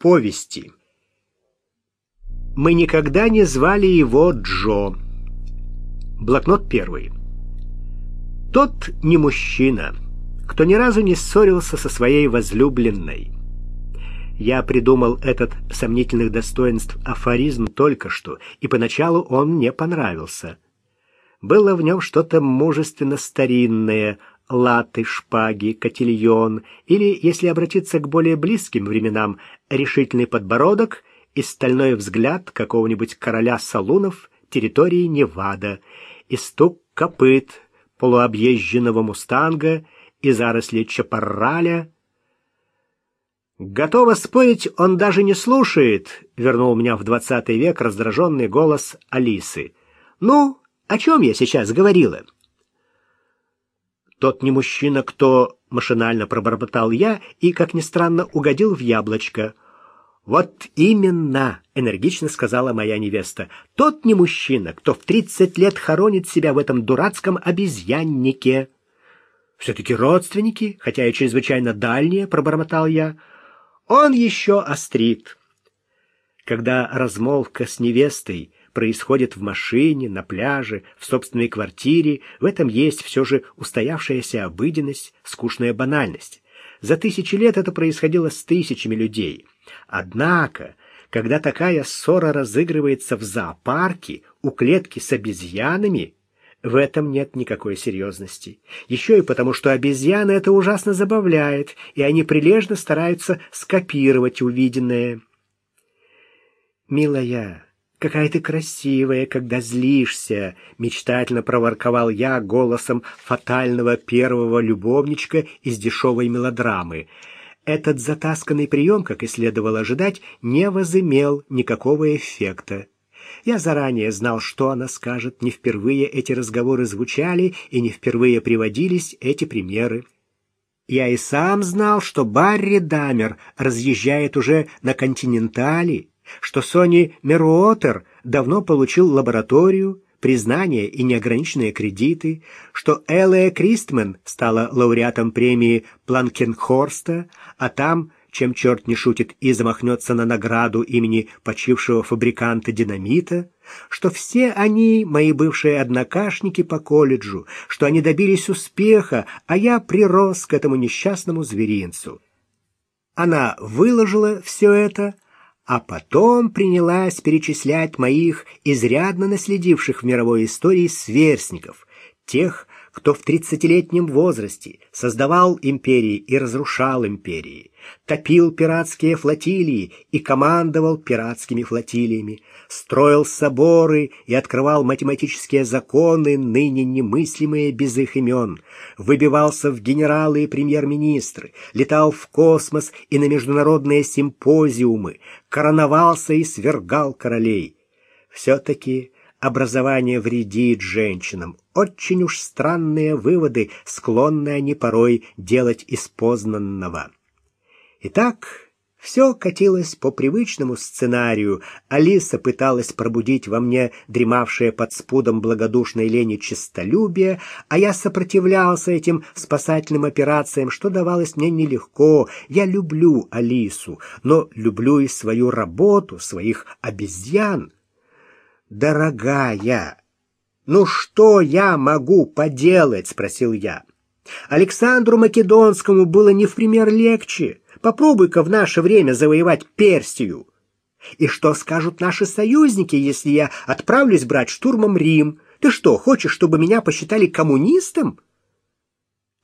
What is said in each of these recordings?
Повести. Мы никогда не звали его Джо. Блокнот первый. Тот не мужчина, кто ни разу не ссорился со своей возлюбленной. Я придумал этот сомнительных достоинств афоризм только что, и поначалу он мне понравился. Было в нем что-то мужественно старинное, латы, шпаги, котельон, или, если обратиться к более близким временам, решительный подбородок и стальной взгляд какого-нибудь короля салунов территории Невада, и стук копыт полуобъезженного мустанга и заросли чапарраля. «Готово спорить, он даже не слушает», — вернул меня в двадцатый век раздраженный голос Алисы. «Ну, о чем я сейчас говорила?» Тот не мужчина, кто машинально пробормотал я и, как ни странно, угодил в яблочко. Вот именно, энергично сказала моя невеста. Тот не мужчина, кто в тридцать лет хоронит себя в этом дурацком обезьяннике. Все-таки родственники, хотя и чрезвычайно дальние, пробормотал я. Он еще острит. Когда размолвка с невестой происходит в машине, на пляже, в собственной квартире, в этом есть все же устоявшаяся обыденность, скучная банальность. За тысячи лет это происходило с тысячами людей. Однако, когда такая ссора разыгрывается в зоопарке, у клетки с обезьянами, в этом нет никакой серьезности. Еще и потому, что обезьяны это ужасно забавляет, и они прилежно стараются скопировать увиденное. «Милая, какая ты красивая, когда злишься!» — мечтательно проворковал я голосом фатального первого любовничка из дешевой мелодрамы. Этот затасканный прием, как и следовало ожидать, не возымел никакого эффекта. Я заранее знал, что она скажет, не впервые эти разговоры звучали и не впервые приводились эти примеры. Я и сам знал, что Барри Дамер разъезжает уже на «Континентали», что Сони Меруотер давно получил лабораторию, признание и неограниченные кредиты, что Эллия Кристмен стала лауреатом премии Планкенхорста, а там, чем черт не шутит и замахнется на награду имени почившего фабриканта динамита, что все они мои бывшие однокашники по колледжу, что они добились успеха, а я прирос к этому несчастному зверинцу. Она выложила все это, а потом принялась перечислять моих изрядно наследивших в мировой истории сверстников, тех, кто в тридцатилетнем возрасте создавал империи и разрушал империи, топил пиратские флотилии и командовал пиратскими флотилиями, строил соборы и открывал математические законы, ныне немыслимые без их имен, выбивался в генералы и премьер-министры, летал в космос и на международные симпозиумы, короновался и свергал королей. Все-таки образование вредит женщинам. Очень уж странные выводы, склонны они порой делать из познанного. Итак, все катилось по привычному сценарию. Алиса пыталась пробудить во мне дремавшее под спудом благодушной лени честолюбие, а я сопротивлялся этим спасательным операциям, что давалось мне нелегко. Я люблю Алису, но люблю и свою работу, своих обезьян. «Дорогая, ну что я могу поделать?» — спросил я. Александру Македонскому было не в пример легче. Попробуй-ка в наше время завоевать Персию. И что скажут наши союзники, если я отправлюсь брать штурмом Рим? Ты что, хочешь, чтобы меня посчитали коммунистом?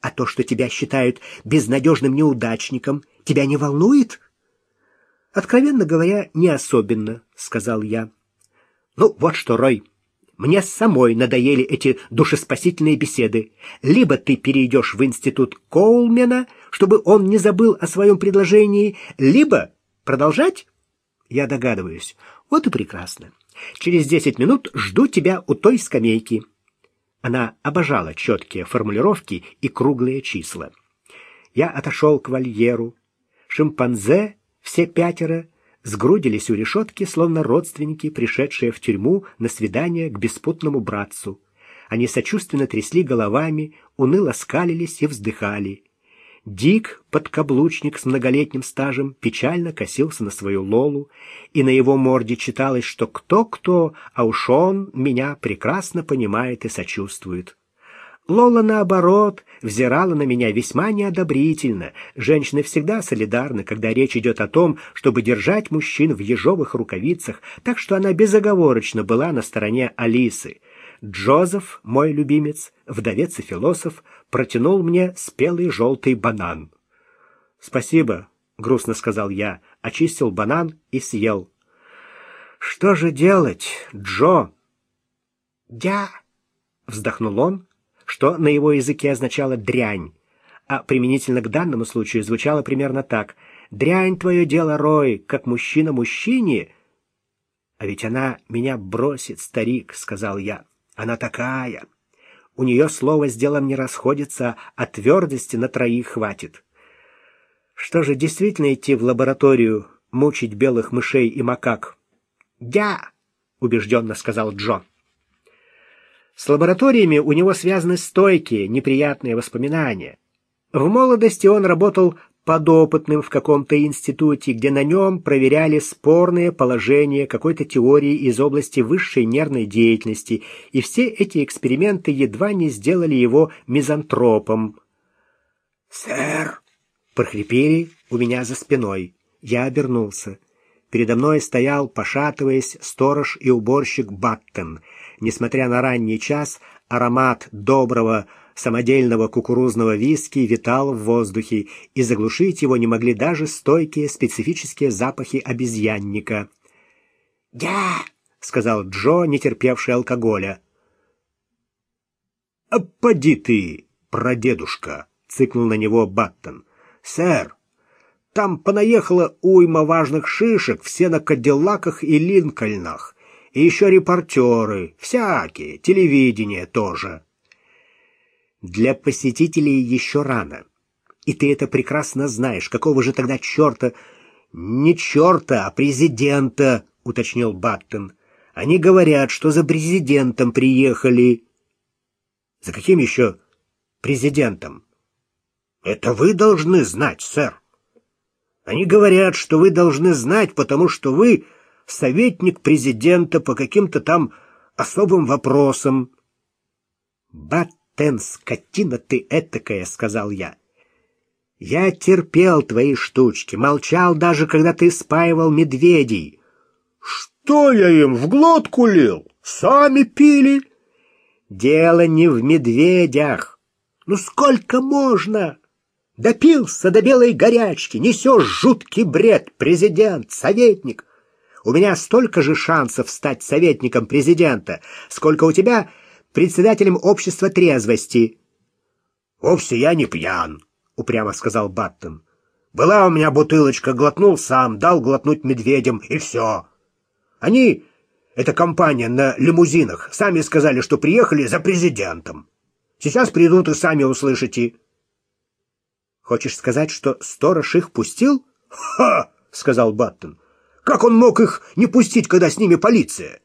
А то, что тебя считают безнадежным неудачником, тебя не волнует? Откровенно говоря, не особенно, сказал я. Ну, вот что, Рой, мне самой надоели эти душеспасительные беседы. Либо ты перейдешь в институт Коулмена, чтобы он не забыл о своем предложении, либо продолжать? Я догадываюсь. Вот и прекрасно. Через десять минут жду тебя у той скамейки. Она обожала четкие формулировки и круглые числа. Я отошел к вольеру. Шимпанзе, все пятеро, сгрудились у решетки, словно родственники, пришедшие в тюрьму на свидание к беспутному братцу. Они сочувственно трясли головами, уныло скалились и вздыхали. Дик, подкаблучник с многолетним стажем, печально косился на свою Лолу, и на его морде читалось, что кто-кто, а уж он меня прекрасно понимает и сочувствует. Лола, наоборот, взирала на меня весьма неодобрительно. Женщины всегда солидарны, когда речь идет о том, чтобы держать мужчин в ежовых рукавицах, так что она безоговорочно была на стороне Алисы. Джозеф, мой любимец, вдовец и философ, протянул мне спелый желтый банан. «Спасибо», — грустно сказал я, очистил банан и съел. «Что же делать, Джо?» «Я...» — вздохнул он, что на его языке означало «дрянь», а применительно к данному случаю звучало примерно так «Дрянь твое дело, Рой, как мужчина мужчине». «А ведь она меня бросит, старик», — сказал я. «Она такая. У нее слово с делом не расходится, а твердости на троих хватит». Что же, действительно идти в лабораторию, мучить белых мышей и макак? «Я!» — убежденно сказал Джо. С лабораториями у него связаны стойкие, неприятные воспоминания. В молодости он работал подопытным в каком-то институте, где на нем проверяли спорные положения какой-то теории из области высшей нервной деятельности, и все эти эксперименты едва не сделали его мизантропом. «Сэр!» — прохрипели у меня за спиной. Я обернулся. Передо мной стоял, пошатываясь, сторож и уборщик Баттен — Несмотря на ранний час, аромат доброго самодельного кукурузного виски витал в воздухе, и заглушить его не могли даже стойкие специфические запахи обезьянника. «Я!» — сказал Джо, не терпевший алкоголя. «А поди ты, прадедушка!» — цыкнул на него Баттон. «Сэр, там понаехала уйма важных шишек, все на кадиллаках и линкольнах. И еще репортеры, всякие, телевидение тоже. Для посетителей еще рано. И ты это прекрасно знаешь. Какого же тогда черта... Не черта, а президента, уточнил Баттон. Они говорят, что за президентом приехали. За каким еще президентом? Это вы должны знать, сэр. Они говорят, что вы должны знать, потому что вы советник президента по каким-то там особым вопросам. «Баттен, скотина ты этакая!» — сказал я. «Я терпел твои штучки, молчал даже, когда ты спаивал медведей». «Что я им в глотку лил? Сами пили?» «Дело не в медведях. Ну сколько можно?» Допился до белой горячки, несешь жуткий бред, президент, советник. У меня столько же шансов стать советником президента, сколько у тебя председателем общества трезвости. Вовсе я не пьян, упрямо сказал Баттон. Была у меня бутылочка, глотнул сам, дал глотнуть медведям, и все. Они, эта компания на лимузинах, сами сказали, что приехали за президентом. Сейчас придут и сами услышите. Хочешь сказать, что сторож их пустил? Ха, сказал Баттон. Как он мог их не пустить, когда с ними полиция?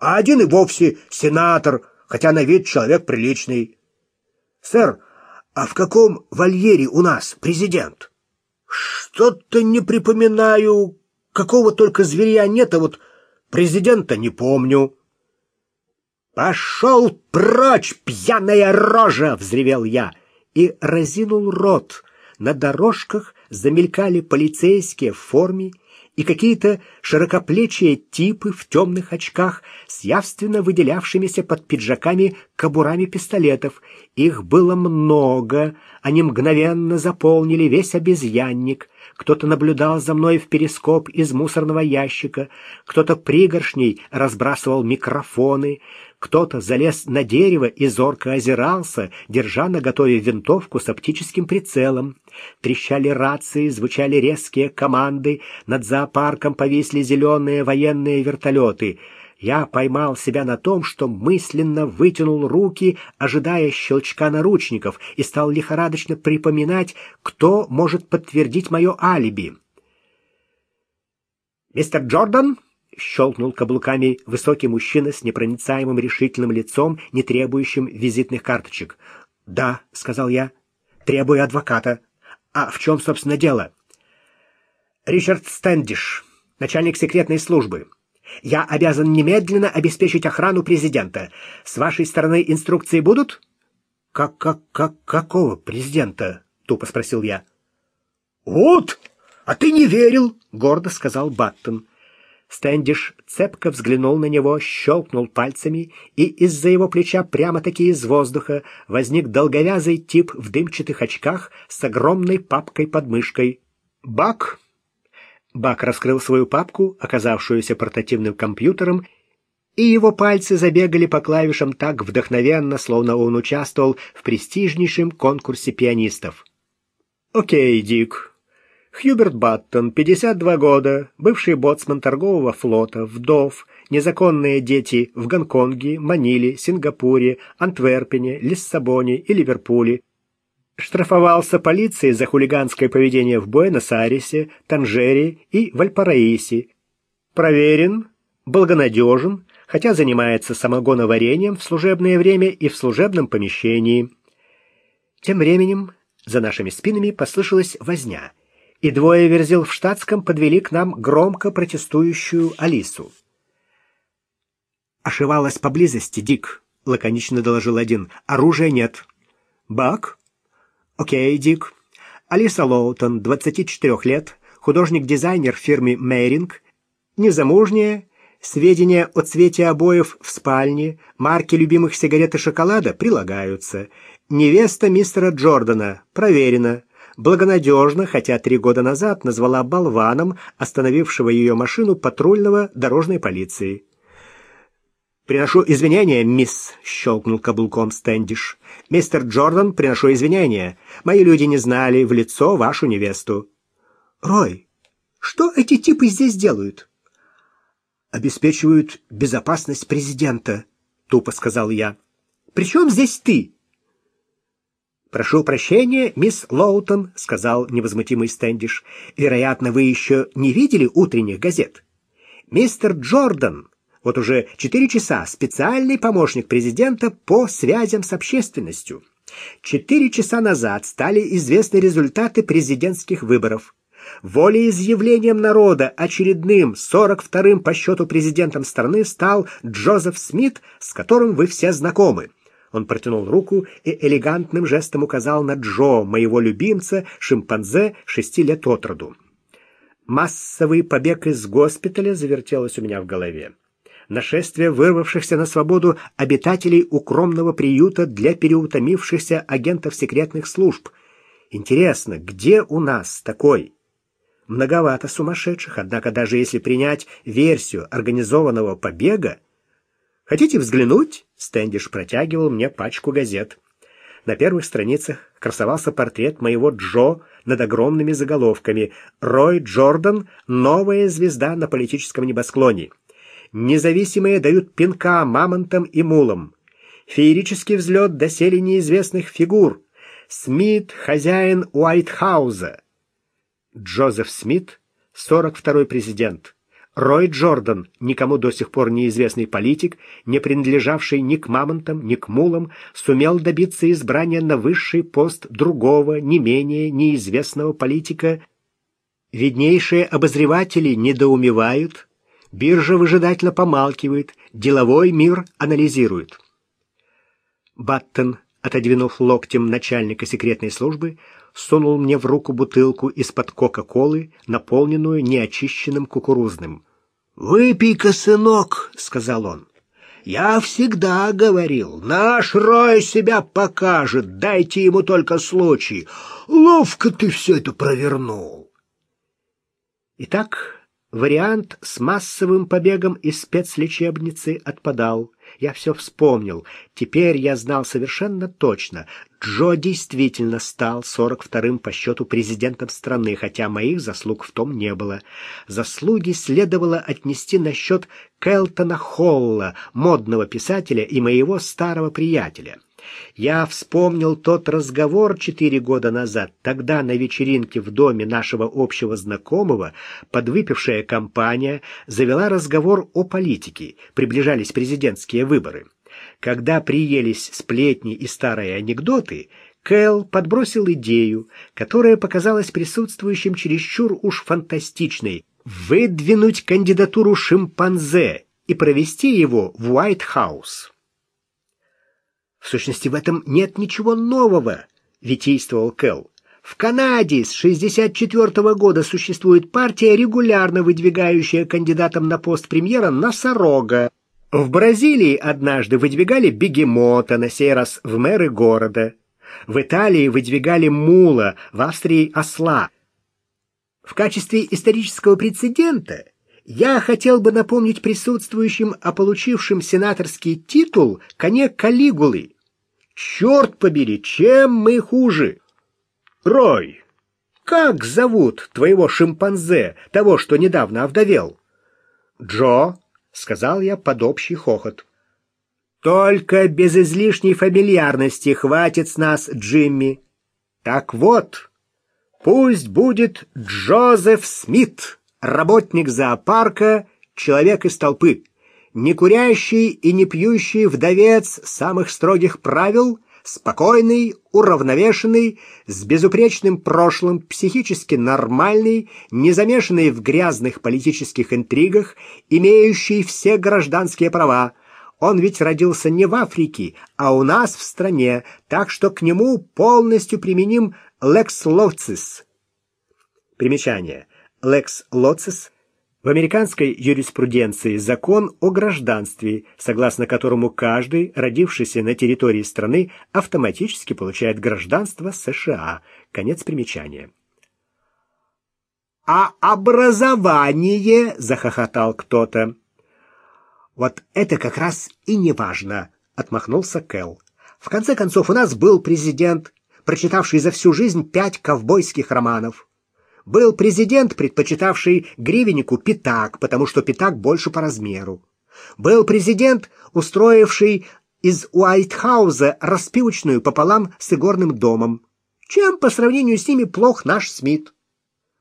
А один и вовсе сенатор, хотя на вид человек приличный. Сэр, а в каком вольере у нас президент? Что-то не припоминаю. Какого только зверя нет, а вот президента не помню. «Пошел прочь, пьяная рожа!» — взревел я и разинул рот. На дорожках замелькали полицейские в форме и какие-то широкоплечие типы в темных очках с явственно выделявшимися под пиджаками кобурами пистолетов. Их было много, они мгновенно заполнили весь обезьянник. Кто-то наблюдал за мной в перископ из мусорного ящика, кто-то пригоршней разбрасывал микрофоны, кто-то залез на дерево и зорко озирался, держа на готове винтовку с оптическим прицелом. Трещали рации, звучали резкие команды, над зоопарком повисли зеленые военные вертолеты. Я поймал себя на том, что мысленно вытянул руки, ожидая щелчка наручников, и стал лихорадочно припоминать, кто может подтвердить мое алиби. «Мистер Джордан?» Щелкнул каблуками высокий мужчина с непроницаемым решительным лицом, не требующим визитных карточек. «Да», — сказал я, — «требую адвоката. А в чем, собственно, дело? Ричард Стэндиш, начальник секретной службы. Я обязан немедленно обеспечить охрану президента. С вашей стороны инструкции будут? Как как как какого президента? тупо спросил я. Вот, а ты не верил, гордо сказал Баттон. Стэндиш цепко взглянул на него, щелкнул пальцами, и из-за его плеча прямо-таки из воздуха возник долговязый тип в дымчатых очках с огромной папкой под мышкой. «Бак!» Бак раскрыл свою папку, оказавшуюся портативным компьютером, и его пальцы забегали по клавишам так вдохновенно, словно он участвовал в престижнейшем конкурсе пианистов. «Окей, Дик, Хьюберт Баттон, 52 года, бывший боцман торгового флота, вдов, незаконные дети в Гонконге, Маниле, Сингапуре, Антверпене, Лиссабоне и Ливерпуле. Штрафовался полицией за хулиганское поведение в Буэнос-Айресе, Танжере и Вальпараисе. Проверен, благонадежен, хотя занимается самогоноварением в служебное время и в служебном помещении. Тем временем за нашими спинами послышалась возня — и двое верзил в штатском подвели к нам громко протестующую Алису. «Ошивалась поблизости, Дик», — лаконично доложил один. «Оружия нет». «Бак?» «Окей, Дик». Алиса Лоутон, 24 лет, художник-дизайнер фирмы «Мейринг», незамужняя, сведения о цвете обоев в спальне, марки любимых сигарет и шоколада прилагаются. Невеста мистера Джордана, проверено благонадежно, хотя три года назад назвала болваном остановившего ее машину патрульного дорожной полиции. «Приношу извинения, мисс», — щелкнул каблуком Стэндиш. «Мистер Джордан, приношу извинения. Мои люди не знали в лицо вашу невесту». «Рой, что эти типы здесь делают?» «Обеспечивают безопасность президента», — тупо сказал я. «При чем здесь ты?» «Прошу прощения, мисс Лоутон», — сказал невозмутимый Стэндиш. «Вероятно, вы еще не видели утренних газет. Мистер Джордан, вот уже четыре часа, специальный помощник президента по связям с общественностью. Четыре часа назад стали известны результаты президентских выборов. Волеизъявлением народа очередным 42-м по счету президентом страны стал Джозеф Смит, с которым вы все знакомы. Он протянул руку и элегантным жестом указал на Джо, моего любимца, шимпанзе шести лет от роду. Массовый побег из госпиталя завертелось у меня в голове. Нашествие вырвавшихся на свободу обитателей укромного приюта для переутомившихся агентов секретных служб. Интересно, где у нас такой? Многовато сумасшедших, однако даже если принять версию организованного побега, Хотите взглянуть? Стэндиш протягивал мне пачку газет. На первых страницах красовался портрет моего Джо над огромными заголовками «Рой Джордан – новая звезда на политическом небосклоне». Независимые дают пинка мамонтам и мулам. Феерический взлет доселе неизвестных фигур. Смит – хозяин Уайтхауза. Джозеф Смит – 42-й президент. Рой Джордан, никому до сих пор неизвестный политик, не принадлежавший ни к мамонтам, ни к мулам, сумел добиться избрания на высший пост другого, не менее неизвестного политика. Виднейшие обозреватели недоумевают, биржа выжидательно помалкивает, деловой мир анализирует. Баттон, отодвинув локтем начальника секретной службы, сунул мне в руку бутылку из-под Кока-Колы, наполненную неочищенным кукурузным. «Выпей-ка, сынок», — сказал он. «Я всегда говорил, наш Рой себя покажет, дайте ему только случай. Ловко ты все это провернул». Итак, вариант с массовым побегом из спецлечебницы отпадал. Я все вспомнил. Теперь я знал совершенно точно. Джо действительно стал 42-м по счету президентом страны, хотя моих заслуг в том не было. Заслуги следовало отнести на счет Келтона Холла, модного писателя и моего старого приятеля. Я вспомнил тот разговор четыре года назад. Тогда на вечеринке в доме нашего общего знакомого подвыпившая компания завела разговор о политике. Приближались президентские выборы. Когда приелись сплетни и старые анекдоты, Кэл подбросил идею, которая показалась присутствующим чересчур уж фантастичной — выдвинуть кандидатуру шимпанзе и провести его в Уайт-хаус. В сущности, в этом нет ничего нового, витействовал Кэл. В Канаде с 64 года существует партия, регулярно выдвигающая кандидатом на пост премьера носорога. В Бразилии однажды выдвигали бегемота, на сей раз в мэры города. В Италии выдвигали мула, в Австрии осла. В качестве исторического прецедента я хотел бы напомнить присутствующим о получившем сенаторский титул коне Калигулы. Черт побери, чем мы хуже? Рой, как зовут твоего шимпанзе, того, что недавно овдовел? Джо, сказал я под общий хохот. Только без излишней фамильярности хватит с нас, Джимми. Так вот, пусть будет Джозеф Смит работник зоопарка, человек из толпы, не курящий и не пьющий вдовец самых строгих правил, спокойный, уравновешенный, с безупречным прошлым, психически нормальный, не замешанный в грязных политических интригах, имеющий все гражданские права. Он ведь родился не в Африке, а у нас в стране, так что к нему полностью применим «лекс лоцис». Примечание. Lex Locis в американской юриспруденции закон о гражданстве, согласно которому каждый, родившийся на территории страны, автоматически получает гражданство США. Конец примечания. «А образование?» — захохотал кто-то. «Вот это как раз и не важно», — отмахнулся Кэл. «В конце концов, у нас был президент, прочитавший за всю жизнь пять ковбойских романов. Был президент, предпочитавший гривеннику пятак, потому что пятак больше по размеру. Был президент, устроивший из Уайтхауза распивочную пополам с игорным домом. Чем по сравнению с ними плох наш Смит?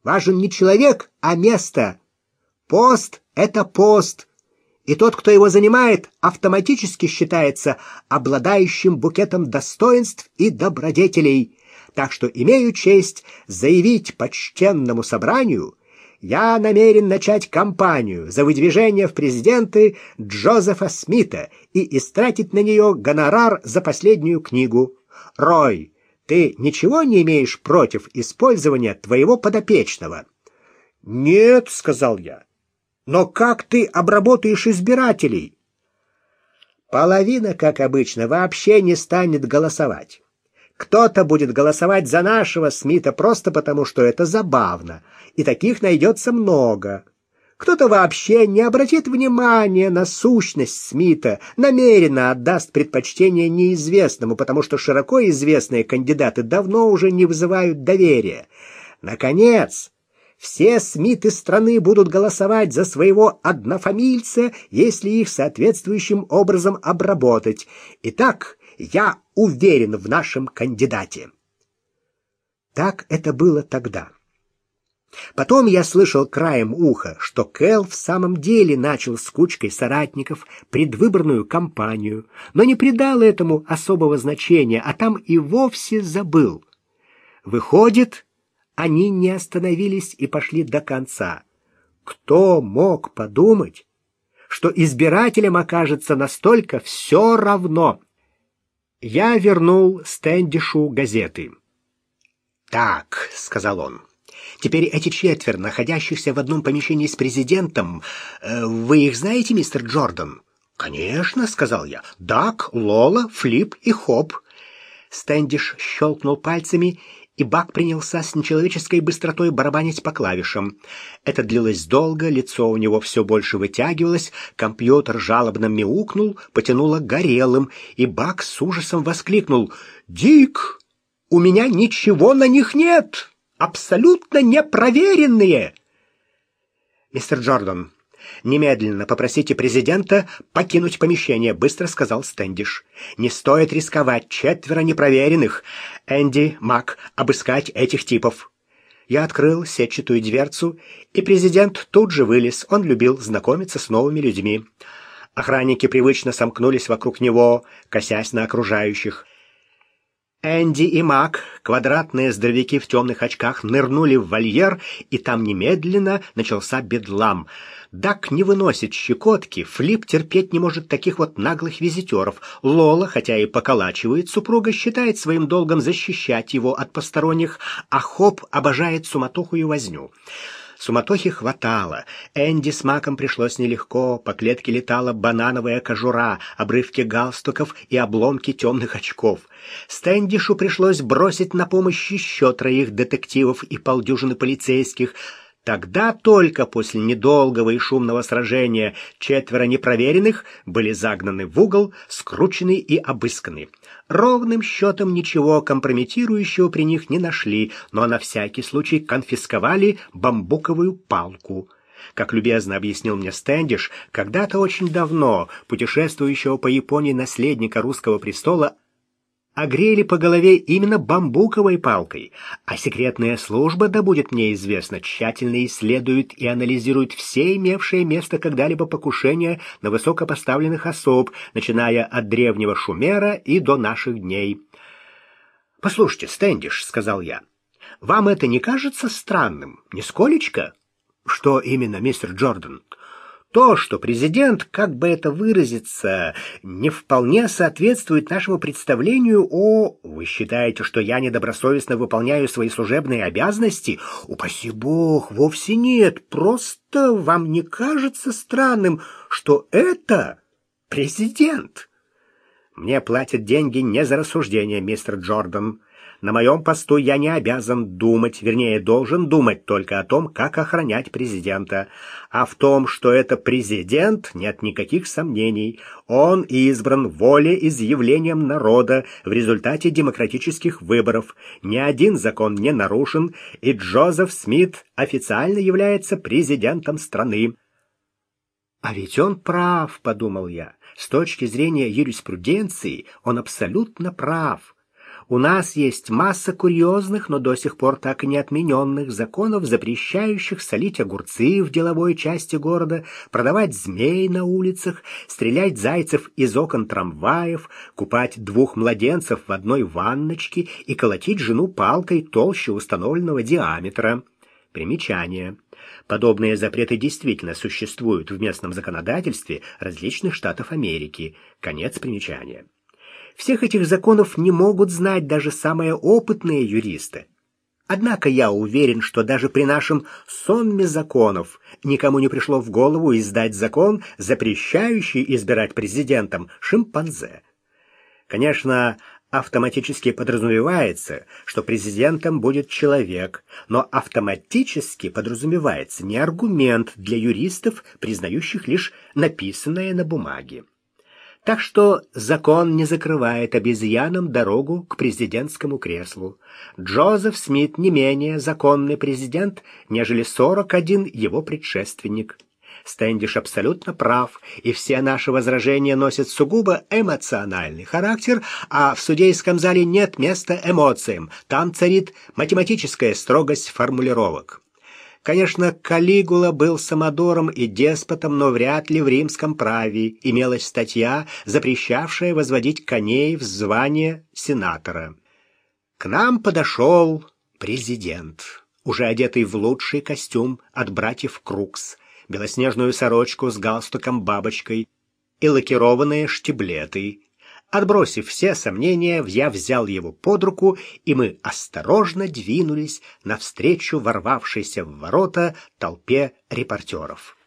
Важен не человек, а место. Пост — это пост. И тот, кто его занимает, автоматически считается обладающим букетом достоинств и добродетелей так что имею честь заявить почтенному собранию, я намерен начать кампанию за выдвижение в президенты Джозефа Смита и истратить на нее гонорар за последнюю книгу. Рой, ты ничего не имеешь против использования твоего подопечного? Нет, сказал я. Но как ты обработаешь избирателей? Половина, как обычно, вообще не станет голосовать. Кто-то будет голосовать за нашего Смита просто потому, что это забавно, и таких найдется много. Кто-то вообще не обратит внимания на сущность Смита, намеренно отдаст предпочтение неизвестному, потому что широко известные кандидаты давно уже не вызывают доверия. Наконец, все Смиты страны будут голосовать за своего однофамильца, если их соответствующим образом обработать. Итак, я уверен в нашем кандидате. Так это было тогда. Потом я слышал краем уха, что Кэл в самом деле начал с кучкой соратников предвыборную кампанию, но не придал этому особого значения, а там и вовсе забыл. Выходит, они не остановились и пошли до конца. Кто мог подумать, что избирателям окажется настолько все равно? Я вернул Стэндишу газеты. «Так», — сказал он, — «теперь эти четверо, находящихся в одном помещении с президентом, э, вы их знаете, мистер Джордан?» «Конечно», — сказал я. «Дак, Лола, Флип и Хоп». Стэндиш щелкнул пальцами, и Бак принялся с нечеловеческой быстротой барабанить по клавишам. Это длилось долго, лицо у него все больше вытягивалось, компьютер жалобно мяукнул, потянуло горелым, и Бак с ужасом воскликнул «Дик, у меня ничего на них нет! Абсолютно непроверенные!» «Мистер Джордан, «Немедленно попросите президента покинуть помещение», — быстро сказал Стэндиш. «Не стоит рисковать, четверо непроверенных. Энди, Мак, обыскать этих типов». Я открыл сетчатую дверцу, и президент тут же вылез. Он любил знакомиться с новыми людьми. Охранники привычно сомкнулись вокруг него, косясь на окружающих. Энди и Мак, квадратные здоровяки в темных очках, нырнули в вольер, и там немедленно начался бедлам. Дак не выносит щекотки, Флип терпеть не может таких вот наглых визитеров. Лола, хотя и поколачивает супруга, считает своим долгом защищать его от посторонних, а Хоп обожает суматоху и возню. Суматохи хватало. Энди с Маком пришлось нелегко. По клетке летала банановая кожура, обрывки галстуков и обломки темных очков. Стэндишу пришлось бросить на помощь еще троих детективов и полдюжины полицейских — Тогда только после недолгого и шумного сражения четверо непроверенных были загнаны в угол, скручены и обысканы. Ровным счетом ничего компрометирующего при них не нашли, но на всякий случай конфисковали бамбуковую палку. Как любезно объяснил мне Стэндиш, когда-то очень давно путешествующего по Японии наследника русского престола огрели по голове именно бамбуковой палкой, а секретная служба, да будет мне известно, тщательно исследует и анализирует все имевшие место когда-либо покушения на высокопоставленных особ, начиная от древнего Шумера и до наших дней. «Послушайте, Стэндиш», — сказал я, — «вам это не кажется странным? Нисколечко?» «Что именно, мистер Джордан?» То, что президент, как бы это выразиться, не вполне соответствует нашему представлению о... Вы считаете, что я недобросовестно выполняю свои служебные обязанности? Упаси бог, вовсе нет. Просто вам не кажется странным, что это президент? Мне платят деньги не за рассуждение, мистер Джордан. На моем посту я не обязан думать, вернее, должен думать только о том, как охранять президента. А в том, что это президент, нет никаких сомнений. Он избран волеизъявлением народа в результате демократических выборов. Ни один закон не нарушен, и Джозеф Смит официально является президентом страны. А ведь он прав, подумал я. С точки зрения юриспруденции он абсолютно прав. У нас есть масса курьезных, но до сих пор так и не отмененных законов, запрещающих солить огурцы в деловой части города, продавать змей на улицах, стрелять зайцев из окон трамваев, купать двух младенцев в одной ванночке и колотить жену палкой толще установленного диаметра. Примечание. Подобные запреты действительно существуют в местном законодательстве различных штатов Америки. Конец примечания. Всех этих законов не могут знать даже самые опытные юристы. Однако я уверен, что даже при нашем сонме законов никому не пришло в голову издать закон, запрещающий избирать президентом шимпанзе. Конечно, автоматически подразумевается, что президентом будет человек, но автоматически подразумевается не аргумент для юристов, признающих лишь написанное на бумаге. Так что закон не закрывает обезьянам дорогу к президентскому креслу. Джозеф Смит не менее законный президент, нежели 41 его предшественник. Стэндиш абсолютно прав, и все наши возражения носят сугубо эмоциональный характер, а в судейском зале нет места эмоциям, там царит математическая строгость формулировок. Конечно, Калигула был самодором и деспотом, но вряд ли в римском праве имелась статья, запрещавшая возводить коней в звание сенатора. К нам подошел президент, уже одетый в лучший костюм от братьев Крукс, белоснежную сорочку с галстуком-бабочкой и лакированные штиблеты, Отбросив все сомнения, я взял его под руку, и мы осторожно двинулись навстречу ворвавшейся в ворота толпе репортеров.